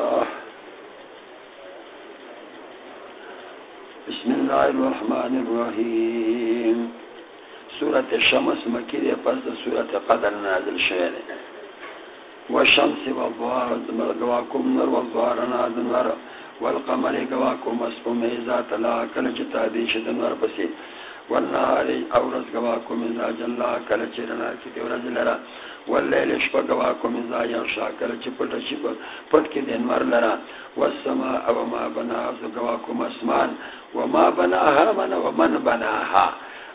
الله. بسم الله الرحمن الرحيم سورة الشمس مكيدة پس سورة قدر نازل شوئے والشمس والضوار گواکم نر والضوار نازل نر والقمر گواکم اسپم ذات لا کل جتا دیشد نر پسی والنهار اورز من ذا جلا کل چرنا کتی ورز لرا واللیل شپا من ذا یغشا کل چپٹ شپ پت کی دن مر لرا والسماء وما بناها گواکم اسمان. وما بناها، من ومن بناها.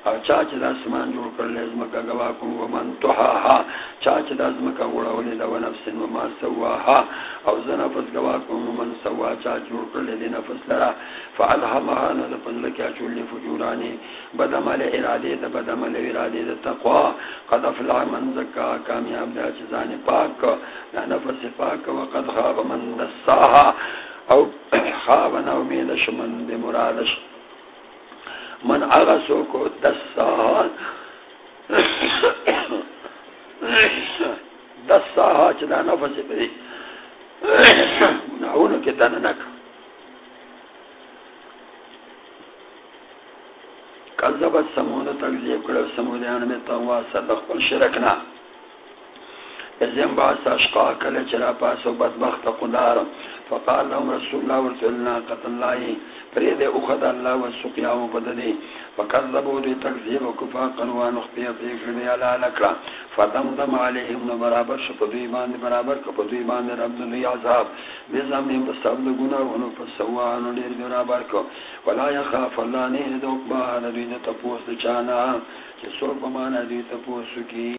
او چاچ د اسمان جوړ کړل زمکا گوا کوم، ومن توها چاچ د زمکا وړولې د ونفس و ما سواها. او زنا پس گوا کوم، ومن سوا چاچ جوړ کړل د نفس لرا. فالهمها نو د پنځل کې چولې فجورانی بدعمل اراده د بدعمل اراده د تقوا. قد افلح من زکا، کامیاب دی چې ځان پاک نه نفس پاک او قد خاب من دساها. او خاب نو امید شمن بمرادش من اغسو کو دس سال دس سال چدا نفس پری نعونو کی تننک کذبت سمون تکذیب کرو، سمودیان میں تنوا صدق پل شرکنا ازیم باس اشقا کل چرا پاسو بدبخت قدار فقال لهم رسول الله ورسلنا قتل الله فريد اخذ الله والسقيا وبددي فكذبوا دي تكذيب وكفا قنوا نخطي في فرمي على نكرا فدمدم عليهم برابر شفدو ایمان برابر کپدو ایمان رب دنی عذاب بزمین بسبب گناہ ونو فسوانو لیر برابر کو ولا يخاف الله نه دوک با ندوی تپوس چانا چې څوک بمانه دی تپوس کی